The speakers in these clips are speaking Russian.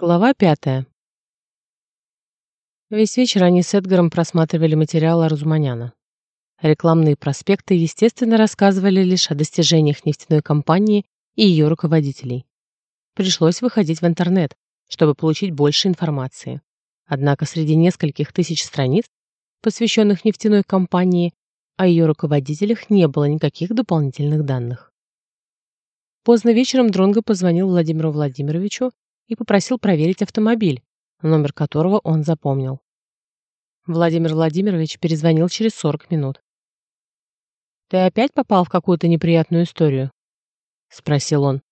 Глава пятая. Весь вечер они с Эдгаром просматривали материалы Разуманяна. Рекламные проспекты, естественно, рассказывали лишь о достижениях нефтяной компании и ее руководителей. Пришлось выходить в интернет, чтобы получить больше информации. Однако среди нескольких тысяч страниц, посвященных нефтяной компании, о ее руководителях не было никаких дополнительных данных. Поздно вечером Дронго позвонил Владимиру Владимировичу и попросил проверить автомобиль, номер которого он запомнил. Владимир Владимирович перезвонил через 40 минут. «Ты опять попал в какую-то неприятную историю?» — спросил он.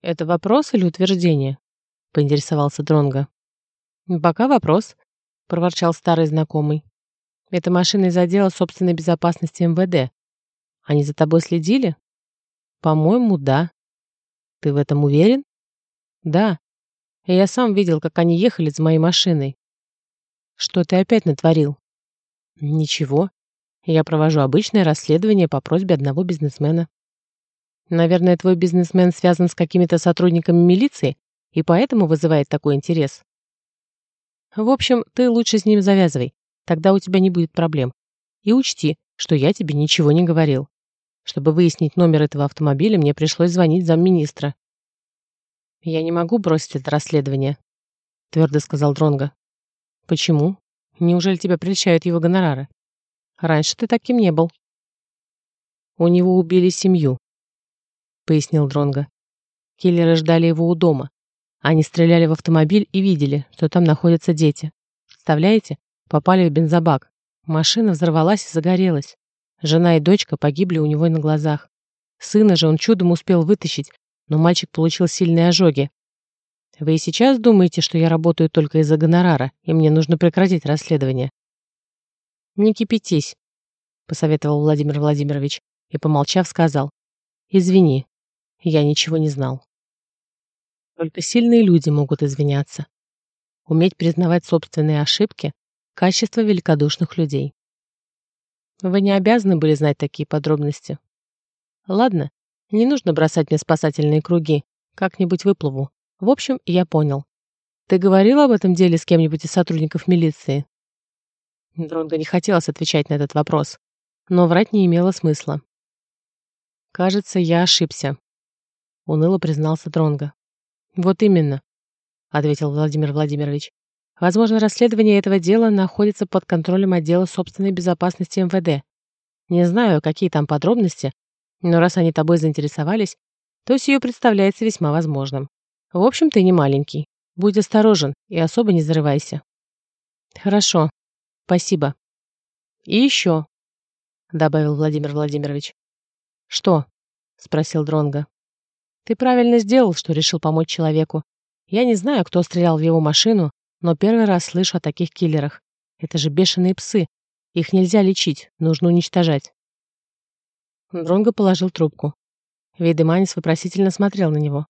«Это вопрос или утверждение?» — поинтересовался Дронго. «Пока вопрос», — проворчал старый знакомый. «Это машина из отдела собственной безопасности МВД. Они за тобой следили?» «По-моему, да». «Ты в этом уверен?» Да. Я сам видел, как они ехали за моей машиной. Что ты опять натворил? Ничего. Я провожу обычное расследование по просьбе одного бизнесмена. Наверное, твой бизнесмен связан с какими-то сотрудниками милиции и поэтому вызывает такой интерес. В общем, ты лучше с ним завязывай, тогда у тебя не будет проблем. И учти, что я тебе ничего не говорил. Чтобы выяснить номер этого автомобиля, мне пришлось звонить замминистра. «Я не могу бросить это расследование», — твердо сказал Дронго. «Почему? Неужели тебя прельщают его гонорары? Раньше ты таким не был». «У него убили семью», — пояснил Дронго. Киллеры ждали его у дома. Они стреляли в автомобиль и видели, что там находятся дети. Представляете? Попали в бензобак. Машина взорвалась и загорелась. Жена и дочка погибли у него на глазах. Сына же он чудом успел вытащить, но мальчик получил сильные ожоги. Вы и сейчас думаете, что я работаю только из-за гонорара, и мне нужно прекратить расследование? Не кипятись, посоветовал Владимир Владимирович и, помолчав, сказал. Извини, я ничего не знал. Только сильные люди могут извиняться. Уметь признавать собственные ошибки – качество великодушных людей. Вы не обязаны были знать такие подробности. Ладно, не нужно бросать мне спасательные круги. Как-нибудь выплыву. В общем, я понял. Ты говорил об этом деле с кем-нибудь из сотрудников милиции? Дронго не хотелось отвечать на этот вопрос, но врать не имело смысла. Кажется, я ошибся, уныло признался Дронго. Вот именно, ответил Владимир Владимирович. Возможно, расследование этого дела находится под контролем отдела собственной безопасности МВД. Не знаю, какие там подробности, но раз они тобой заинтересовались, то сие представляется весьма возможным. В общем, ты не маленький. Будь осторожен и особо не зарывайся. Хорошо. Спасибо. И еще, добавил Владимир Владимирович. Что? спросил Дронга. Ты правильно сделал, что решил помочь человеку. Я не знаю, кто стрелял в его машину, но первый раз слышу о таких киллерах. Это же бешеные псы. Их нельзя лечить, нужно уничтожать. Дронго положил трубку. Вейдеманис вопросительно смотрел на него.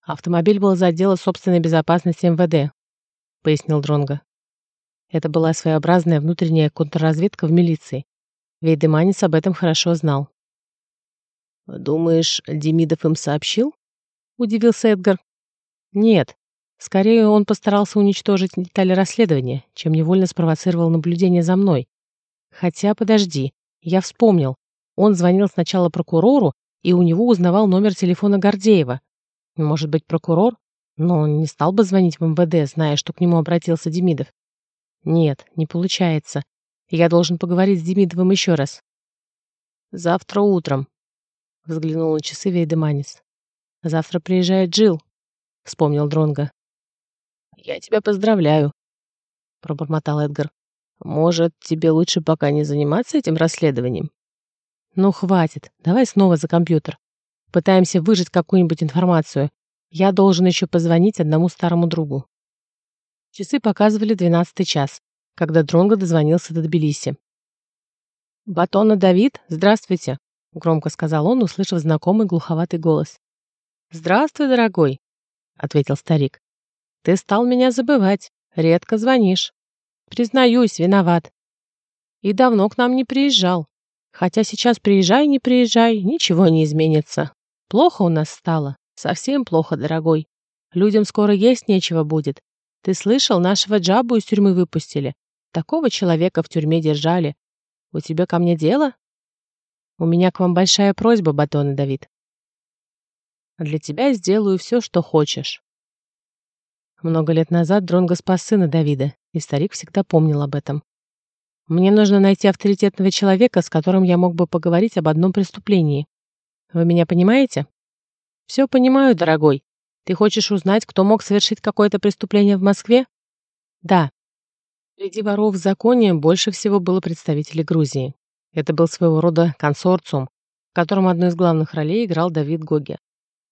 «Автомобиль был за отдела собственной безопасности МВД», — пояснил Дронго. Это была своеобразная внутренняя контрразведка в милиции. Вейдеманис об этом хорошо знал. «Думаешь, Демидов им сообщил?» — удивился Эдгар. «Нет. Скорее, он постарался уничтожить детали расследования, чем невольно спровоцировал наблюдение за мной. Хотя, подожди, я вспомнил. Он звонил сначала прокурору и у него узнавал номер телефона Гордеева. Может быть, прокурор? Но он не стал бы звонить в МВД, зная, что к нему обратился Демидов. Нет, не получается. Я должен поговорить с Демидовым еще раз. Завтра утром. Взглянул на часы Вейдеманис. Завтра приезжает Джил, вспомнил Дронга. Я тебя поздравляю, пробормотал Эдгар. Может, тебе лучше пока не заниматься этим расследованием? Ну, хватит. Давай снова за компьютер. Пытаемся выжать какую-нибудь информацию. Я должен еще позвонить одному старому другу. Часы показывали двенадцатый час, когда Дронго дозвонился до Тбилиси. «Батона Давид, здравствуйте!» — громко сказал он, услышав знакомый глуховатый голос. «Здравствуй, дорогой!» — ответил старик. «Ты стал меня забывать. Редко звонишь. Признаюсь, виноват. И давно к нам не приезжал. Хотя сейчас приезжай, не приезжай, ничего не изменится. Плохо у нас стало. Совсем плохо, дорогой. Людям скоро есть нечего будет. Ты слышал, нашего Джабу из тюрьмы выпустили. Такого человека в тюрьме держали. У тебя ко мне дело? У меня к вам большая просьба, Батон и Давид. Для тебя сделаю все, что хочешь. Много лет назад Дронго спас сына Давида, и старик всегда помнил об этом. Мне нужно найти авторитетного человека, с которым я мог бы поговорить об одном преступлении. Вы меня понимаете? Все понимаю, дорогой. Ты хочешь узнать, кто мог совершить какое-то преступление в Москве? Да. Среди воров в законе больше всего было представителей Грузии. Это был своего рода консорциум, в котором одну из главных ролей играл Давид Гоги.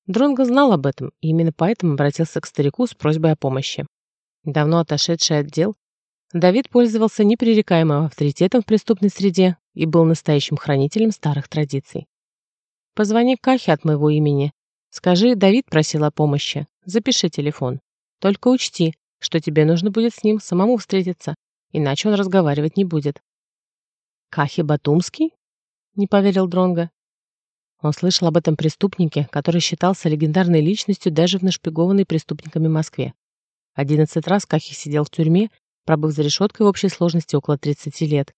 Дронго знал об этом и именно поэтому обратился к старику с просьбой о помощи. Давно отошедший отдел, Давид пользовался непререкаемым авторитетом в преступной среде и был настоящим хранителем старых традиций. «Позвони Кахе от моего имени. Скажи, Давид просил о помощи. Запиши телефон. Только учти, что тебе нужно будет с ним самому встретиться, иначе он разговаривать не будет». «Кахи Батумский?» — не поверил Дронго. Он слышал об этом преступнике, который считался легендарной личностью даже в нашпигованной преступниками Москве. Одиннадцать раз Кахи сидел в тюрьме, пробыв за решеткой в общей сложности около 30 лет.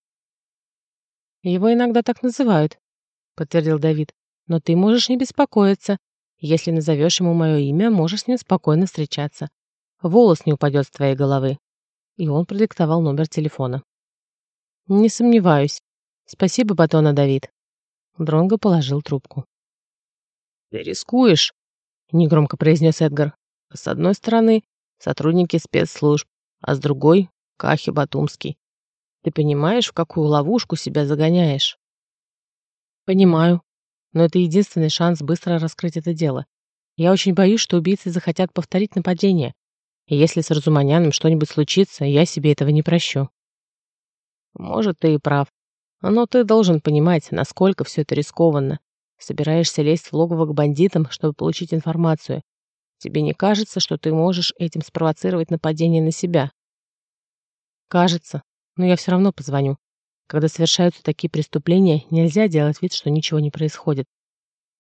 «Его иногда так называют», — подтвердил Давид. «Но ты можешь не беспокоиться. Если назовешь ему мое имя, можешь с ним спокойно встречаться. Волос не упадет с твоей головы». И он продиктовал номер телефона. «Не сомневаюсь. Спасибо, Батона Давид». Дронго положил трубку. «Ты рискуешь», — негромко произнес Эдгар. «С одной стороны, сотрудники спецслужб, а с другой — Кахи Батумский. Ты понимаешь, в какую ловушку себя загоняешь?» «Понимаю. Но это единственный шанс быстро раскрыть это дело. Я очень боюсь, что убийцы захотят повторить нападение. И если с Разуманяном что-нибудь случится, я себе этого не прощу». «Может, ты и прав. Но ты должен понимать, насколько все это рискованно. Собираешься лезть в логово к бандитам, чтобы получить информацию. Тебе не кажется, что ты можешь этим спровоцировать нападение на себя? Кажется, но я все равно позвоню. Когда совершаются такие преступления, нельзя делать вид, что ничего не происходит.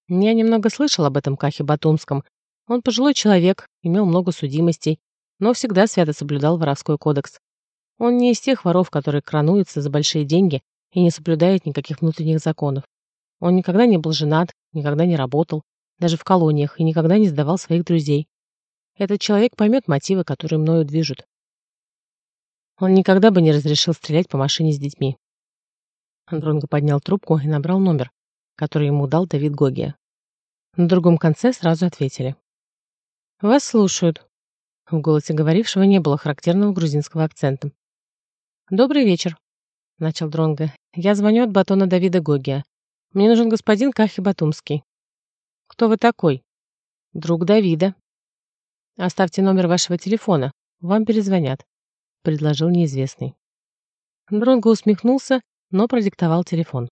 Я немного слышал об этом Кахе Батумском. Он пожилой человек, имел много судимостей, но всегда свято соблюдал воровской кодекс. Он не из тех воров, которые крануются за большие деньги и не соблюдает никаких внутренних законов. Он никогда не был женат, никогда не работал, даже в колониях, и никогда не сдавал своих друзей. Этот человек поймет мотивы, которые мною движут. Он никогда бы не разрешил стрелять по машине с детьми. Андронго поднял трубку и набрал номер, который ему дал Давид Гогия. На другом конце сразу ответили. «Вас слушают». В голосе говорившего не было характерного грузинского акцента. «Добрый вечер», — начал Дронго. «Я звоню от батона Давида Гогия. Мне нужен господин Кахи Батумский». «Кто вы такой?» «Друг Давида». «Оставьте номер вашего телефона. Вам перезвонят», — предложил неизвестный. Дронго усмехнулся, но продиктовал телефон.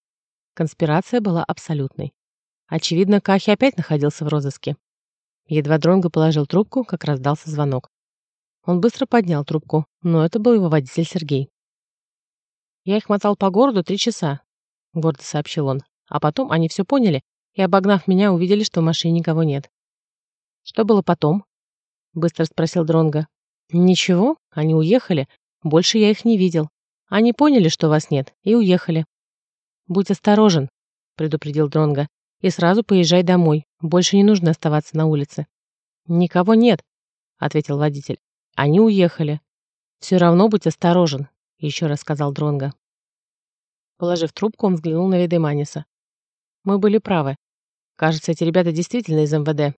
Конспирация была абсолютной. Очевидно, Кахи опять находился в розыске. Едва Дронго положил трубку, как раздался звонок. Он быстро поднял трубку, но это был его водитель Сергей. «Я их мотал по городу три часа», — гордо сообщил он. А потом они все поняли и, обогнав меня, увидели, что в машине никого нет. «Что было потом?» — быстро спросил Дронга. «Ничего, они уехали. Больше я их не видел. Они поняли, что вас нет, и уехали». «Будь осторожен», — предупредил Дронга, «и сразу поезжай домой. Больше не нужно оставаться на улице». «Никого нет», — ответил водитель. «Они уехали. Все равно будь осторожен еще раз сказал Дронга. Положив трубку, он взглянул на Ведеманиса. Мы были правы. Кажется, эти ребята действительно из МВД.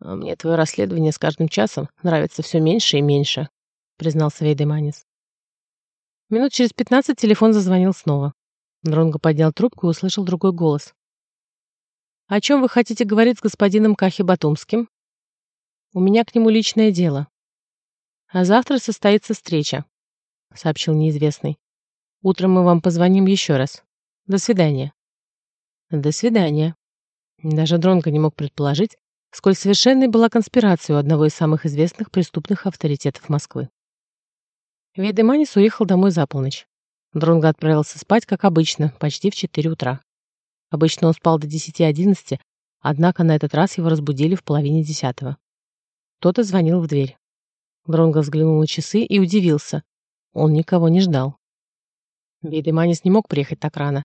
А мне твое расследование с каждым часом нравится все меньше и меньше, признался Вейдеманис. Минут через пятнадцать телефон зазвонил снова. Дронго поднял трубку и услышал другой голос. «О чем вы хотите говорить с господином Кахи Батумским?» «У меня к нему личное дело. А завтра состоится встреча. — сообщил неизвестный. «Утром мы вам позвоним еще раз. До свидания». «До свидания». Даже Дронго не мог предположить, сколь совершенной была конспирация у одного из самых известных преступных авторитетов Москвы. Вейдеманис уехал домой за полночь. Дронго отправился спать, как обычно, почти в 4 утра. Обычно он спал до 10-11, однако на этот раз его разбудили в половине десятого. Кто-то звонил в дверь. Дронго взглянул на часы и удивился. Он никого не ждал. Вейдеманис не мог приехать так рано.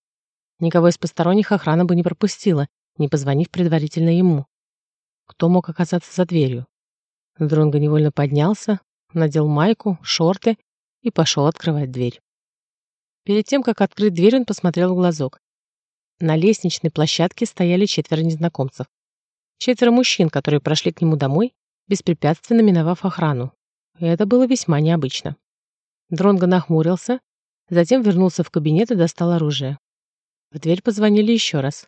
Никого из посторонних охрана бы не пропустила, не позвонив предварительно ему. Кто мог оказаться за дверью? Дронго невольно поднялся, надел майку, шорты и пошел открывать дверь. Перед тем, как открыть дверь, он посмотрел в глазок. На лестничной площадке стояли четверо незнакомцев. Четверо мужчин, которые прошли к нему домой, беспрепятственно миновав охрану. И это было весьма необычно. Дронго нахмурился, затем вернулся в кабинет и достал оружие. В дверь позвонили еще раз.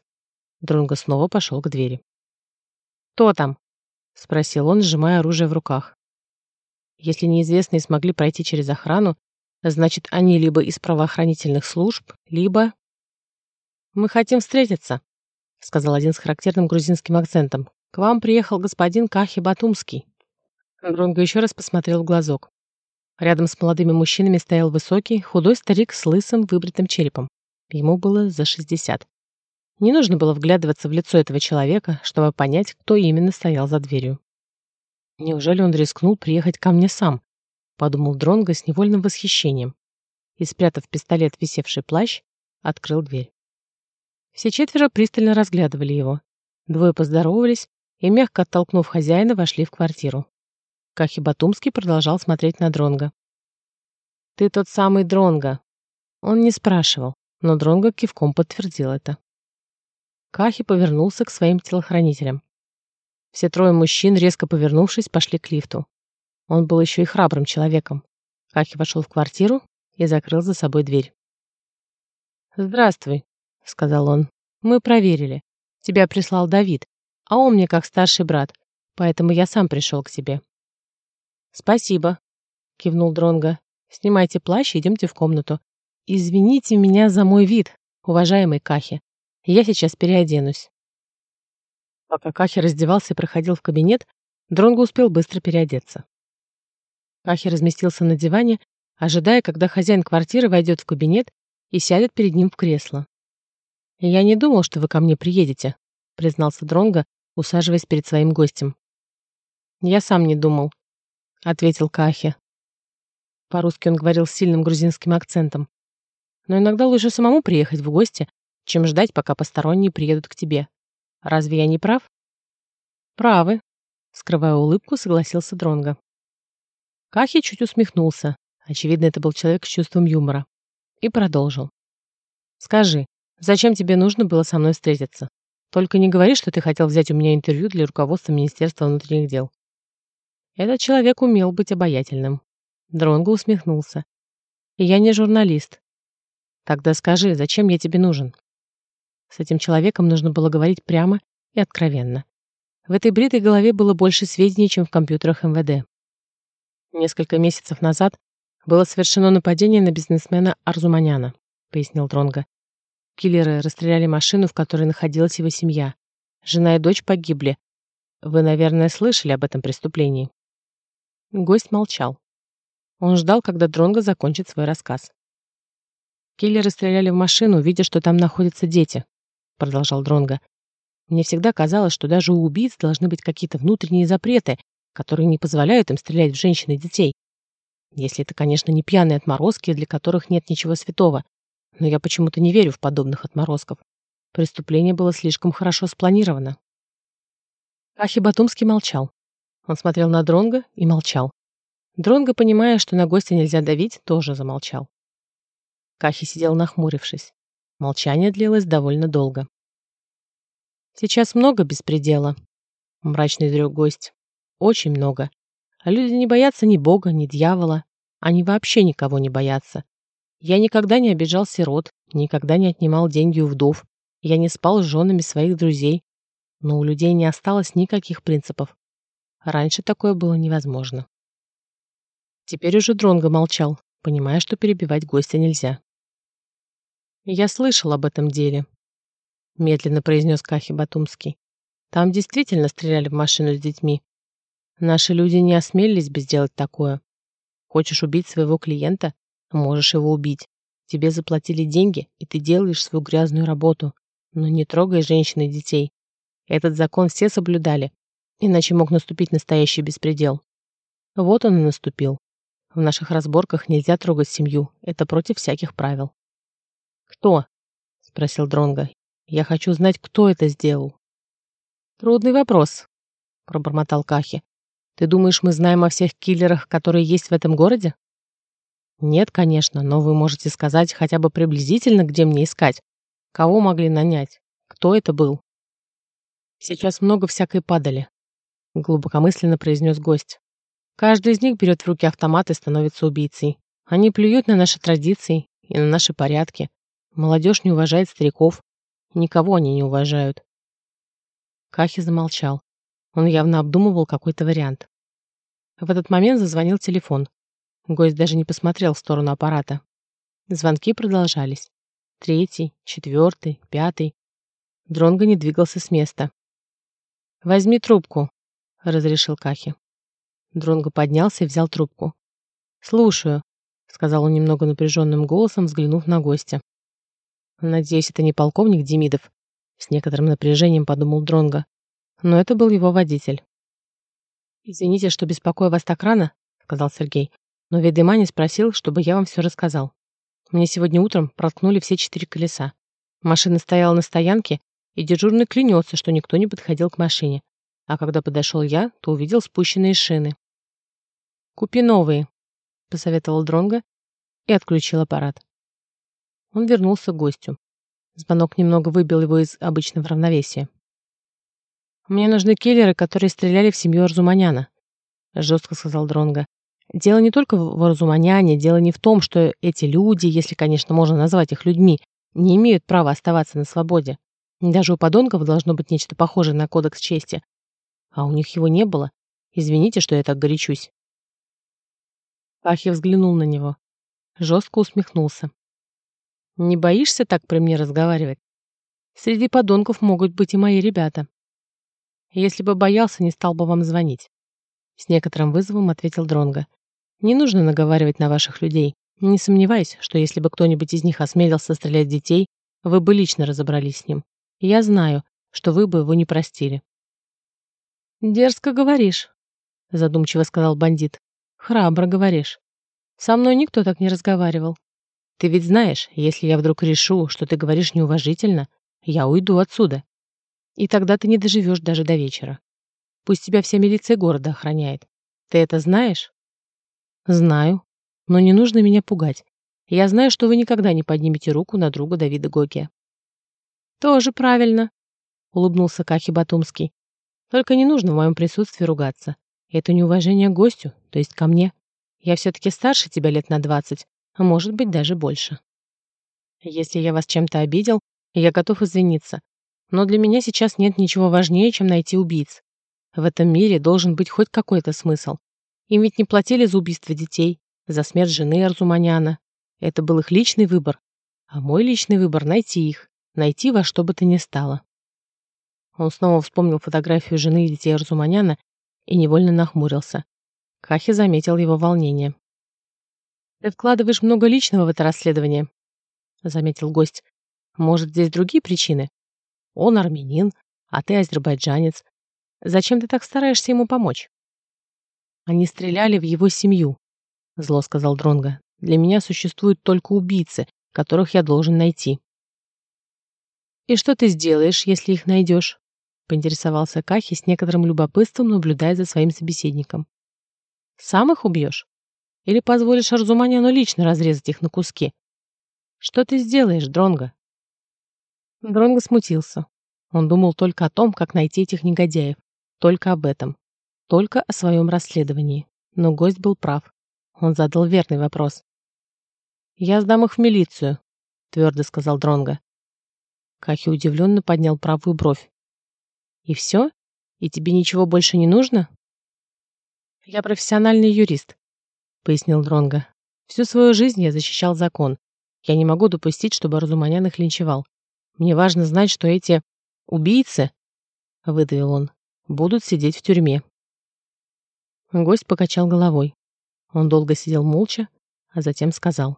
Дронго снова пошел к двери. «Кто там?» — спросил он, сжимая оружие в руках. Если неизвестные смогли пройти через охрану, значит, они либо из правоохранительных служб, либо... «Мы хотим встретиться», — сказал один с характерным грузинским акцентом. «К вам приехал господин Кахи Батумский». Дронго еще раз посмотрел в глазок. Рядом с молодыми мужчинами стоял высокий, худой старик с лысым, выбритым черепом. Ему было за шестьдесят. Не нужно было вглядываться в лицо этого человека, чтобы понять, кто именно стоял за дверью. «Неужели он рискнул приехать ко мне сам?» — подумал Дронго с невольным восхищением. И, спрятав пистолет в висевший плащ, открыл дверь. Все четверо пристально разглядывали его. Двое поздоровались и, мягко оттолкнув хозяина, вошли в квартиру. Кахи Батумский продолжал смотреть на Дронга. «Ты тот самый Дронга. Он не спрашивал, но Дронга кивком подтвердил это. Кахи повернулся к своим телохранителям. Все трое мужчин, резко повернувшись, пошли к лифту. Он был еще и храбрым человеком. Кахи вошел в квартиру и закрыл за собой дверь. «Здравствуй», — сказал он. «Мы проверили. Тебя прислал Давид, а он мне как старший брат, поэтому я сам пришел к тебе. «Спасибо», — кивнул Дронго. «Снимайте плащ и идемте в комнату. Извините меня за мой вид, уважаемый Кахи. Я сейчас переоденусь». Пока Кахи раздевался и проходил в кабинет, Дронго успел быстро переодеться. Кахи разместился на диване, ожидая, когда хозяин квартиры войдет в кабинет и сядет перед ним в кресло. «Я не думал, что вы ко мне приедете», — признался Дронго, усаживаясь перед своим гостем. «Я сам не думал», — ответил Кахи. По-русски он говорил с сильным грузинским акцентом. «Но иногда лучше самому приехать в гости, чем ждать, пока посторонние приедут к тебе. Разве я не прав?» «Правы», — скрывая улыбку, согласился Дронго. Кахи чуть усмехнулся. Очевидно, это был человек с чувством юмора. И продолжил. «Скажи, зачем тебе нужно было со мной встретиться? Только не говори, что ты хотел взять у меня интервью для руководства Министерства внутренних дел. Этот человек умел быть обаятельным. Дронго усмехнулся. Я не журналист. Тогда скажи, зачем я тебе нужен? С этим человеком нужно было говорить прямо и откровенно. В этой бритой голове было больше сведений, чем в компьютерах МВД. Несколько месяцев назад было совершено нападение на бизнесмена Арзуманяна, пояснил Дронго. Киллеры расстреляли машину, в которой находилась его семья. Жена и дочь погибли. Вы, наверное, слышали об этом преступлении. Гость молчал. Он ждал, когда Дронго закончит свой рассказ. «Киллеры стреляли в машину, видя, что там находятся дети», — продолжал Дронго. «Мне всегда казалось, что даже у убийц должны быть какие-то внутренние запреты, которые не позволяют им стрелять в женщин и детей. Если это, конечно, не пьяные отморозки, для которых нет ничего святого. Но я почему-то не верю в подобных отморозков. Преступление было слишком хорошо спланировано». Ахи Батумский молчал. Он смотрел на Дронга и молчал. Дронго, понимая, что на гостя нельзя давить, тоже замолчал. Кахи сидел нахмурившись. Молчание длилось довольно долго. «Сейчас много беспредела», — мрачный изрек гость. «Очень много. А люди не боятся ни бога, ни дьявола. Они вообще никого не боятся. Я никогда не обижал сирот, никогда не отнимал деньги у вдов. Я не спал с женами своих друзей. Но у людей не осталось никаких принципов. Раньше такое было невозможно. Теперь уже Дронго молчал, понимая, что перебивать гостя нельзя. «Я слышал об этом деле», — медленно произнес Кахи Батумский. «Там действительно стреляли в машину с детьми. Наши люди не осмелились бы сделать такое. Хочешь убить своего клиента? Можешь его убить. Тебе заплатили деньги, и ты делаешь свою грязную работу. Но не трогай женщин и детей. Этот закон все соблюдали, Иначе мог наступить настоящий беспредел. Вот он и наступил. В наших разборках нельзя трогать семью, это против всяких правил. «Кто?» — спросил Дронга. «Я хочу знать, кто это сделал». «Трудный вопрос», — пробормотал Кахи. «Ты думаешь, мы знаем о всех киллерах, которые есть в этом городе?» «Нет, конечно, но вы можете сказать хотя бы приблизительно, где мне искать. Кого могли нанять? Кто это был?» «Сейчас много всякой падали», — глубокомысленно произнес гость. «Каждый из них берет в руки автомат и становится убийцей. Они плюют на наши традиции и на наши порядки. Молодежь не уважает стариков. Никого они не уважают». Кахи замолчал. Он явно обдумывал какой-то вариант. В этот момент зазвонил телефон. Гость даже не посмотрел в сторону аппарата. Звонки продолжались. Третий, четвертый, пятый. Дронго не двигался с места. «Возьми трубку», — разрешил Кахи. Дронго поднялся и взял трубку. «Слушаю», — сказал он немного напряженным голосом, взглянув на гостя. «Надеюсь, это не полковник Демидов», — с некоторым напряжением подумал Дронго. Но это был его водитель. «Извините, что беспокою вас так рано», — сказал Сергей. Но Ведемани спросил, чтобы я вам все рассказал. Мне сегодня утром проткнули все четыре колеса. Машина стояла на стоянке, и дежурный клянется, что никто не подходил к машине. А когда подошел я, то увидел спущенные шины. «Купи новые», — посоветовал Дронго и отключил аппарат. Он вернулся к гостю. Звонок немного выбил его из обычного равновесия. «Мне нужны киллеры, которые стреляли в семью Арзуманяна», — жестко сказал Дронго. Дело не только в разуманяне, дело не в том, что эти люди, если, конечно, можно назвать их людьми, не имеют права оставаться на свободе. Даже у подонков должно быть нечто похожее на кодекс чести. А у них его не было. Извините, что я так горячусь. Ахи взглянул на него. Жестко усмехнулся. «Не боишься так при мне разговаривать? Среди подонков могут быть и мои ребята. Если бы боялся, не стал бы вам звонить». С некоторым вызовом ответил Дронго. Не нужно наговаривать на ваших людей. Не сомневаюсь, что если бы кто-нибудь из них осмелился стрелять детей, вы бы лично разобрались с ним. Я знаю, что вы бы его не простили. «Дерзко говоришь», — задумчиво сказал бандит. «Храбро говоришь. Со мной никто так не разговаривал. Ты ведь знаешь, если я вдруг решу, что ты говоришь неуважительно, я уйду отсюда. И тогда ты не доживешь даже до вечера. Пусть тебя вся милиция города охраняет. Ты это знаешь?» Знаю. Но не нужно меня пугать. Я знаю, что вы никогда не поднимете руку на друга Давида Гокия. Тоже правильно, улыбнулся Кахи Батумский. Только не нужно в моем присутствии ругаться. Это неуважение к гостю, то есть ко мне. Я все-таки старше тебя лет на двадцать, а может быть даже больше. Если я вас чем-то обидел, я готов извиниться. Но для меня сейчас нет ничего важнее, чем найти убийц. В этом мире должен быть хоть какой-то смысл. Им ведь не платили за убийство детей, за смерть жены Арзуманяна. Это был их личный выбор. А мой личный выбор — найти их, найти во что бы то ни стало. Он снова вспомнил фотографию жены и детей Арзуманяна и невольно нахмурился. Кахи заметил его волнение. «Ты вкладываешь много личного в это расследование», — заметил гость. «Может, здесь другие причины? Он армянин, а ты азербайджанец. Зачем ты так стараешься ему помочь?» Они стреляли в его семью, зло сказал Дронга. Для меня существуют только убийцы, которых я должен найти. И что ты сделаешь, если их найдешь? поинтересовался Кахи с некоторым любопытством, наблюдая за своим собеседником. Сам их убьешь? Или позволишь Арзуманяну лично разрезать их на куски? Что ты сделаешь, Дронга? Дронга смутился. Он думал только о том, как найти этих негодяев. Только об этом только о своем расследовании. Но гость был прав. Он задал верный вопрос. «Я сдам их в милицию», — твердо сказал Дронга. Кахи удивленно поднял правую бровь. «И все? И тебе ничего больше не нужно?» «Я профессиональный юрист», — пояснил Дронга. «Всю свою жизнь я защищал закон. Я не могу допустить, чтобы Разуманян их линчевал. Мне важно знать, что эти убийцы, — выдавил он, — будут сидеть в тюрьме. Гость покачал головой. Он долго сидел молча, а затем сказал.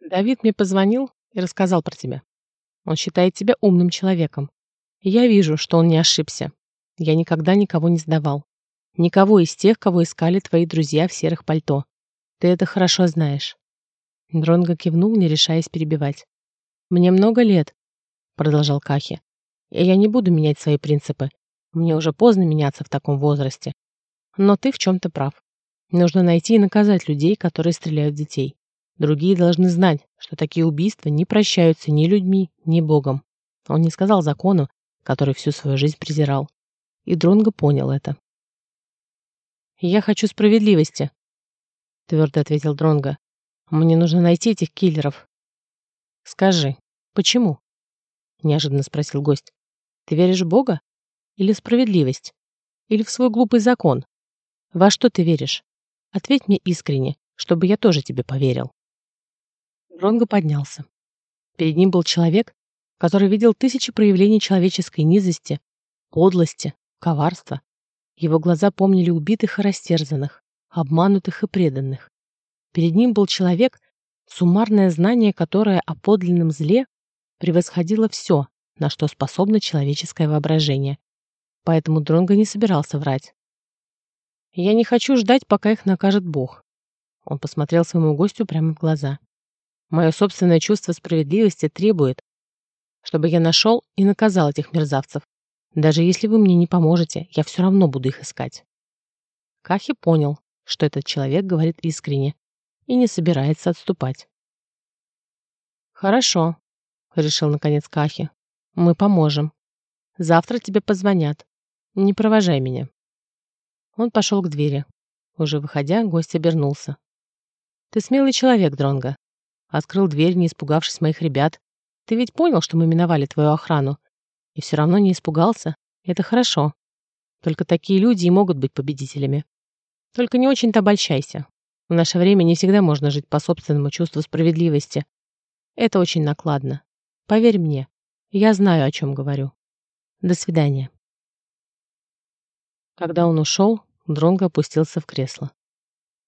«Давид мне позвонил и рассказал про тебя. Он считает тебя умным человеком. я вижу, что он не ошибся. Я никогда никого не сдавал. Никого из тех, кого искали твои друзья в серых пальто. Ты это хорошо знаешь. Дронго кивнул, не решаясь перебивать. «Мне много лет», — продолжал Кахи. «И я не буду менять свои принципы. Мне уже поздно меняться в таком возрасте. Но ты в чем-то прав. Нужно найти и наказать людей, которые стреляют в детей. Другие должны знать, что такие убийства не прощаются ни людьми, ни Богом. Он не сказал закону, который всю свою жизнь презирал. И Дронго понял это. «Я хочу справедливости», — твердо ответил Дронго. «Мне нужно найти этих киллеров». «Скажи, почему?» — неожиданно спросил гость. «Ты веришь в Бога? Или в справедливость? Или в свой глупый закон? Во что ты веришь? Ответь мне искренне, чтобы я тоже тебе поверил». Дронго поднялся. Перед ним был человек, который видел тысячи проявлений человеческой низости, подлости, коварства. Его глаза помнили убитых и растерзанных, обманутых и преданных. Перед ним был человек, суммарное знание которое о подлинном зле превосходило все, на что способно человеческое воображение. Поэтому Дронго не собирался врать. «Я не хочу ждать, пока их накажет Бог». Он посмотрел своему гостю прямо в глаза. Мое собственное чувство справедливости требует, чтобы я нашел и наказал этих мерзавцев. Даже если вы мне не поможете, я все равно буду их искать. Кахи понял, что этот человек говорит искренне и не собирается отступать. «Хорошо», — решил наконец Кахи. «Мы поможем. Завтра тебе позвонят. Не провожай меня». Он пошел к двери. Уже выходя, гость обернулся. «Ты смелый человек, Дронго. Открыл дверь, не испугавшись моих ребят. Ты ведь понял, что мы миновали твою охрану. И все равно не испугался. Это хорошо. Только такие люди и могут быть победителями. Только не очень-то обольщайся. В наше время не всегда можно жить по собственному чувству справедливости. Это очень накладно. Поверь мне, я знаю, о чем говорю. До свидания. Когда он ушел, Дронго опустился в кресло.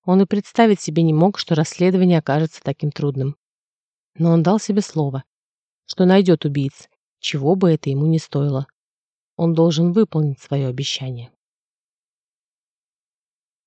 Он и представить себе не мог, что расследование окажется таким трудным. Но он дал себе слово, что найдет убийц, чего бы это ему ни стоило. Он должен выполнить свое обещание.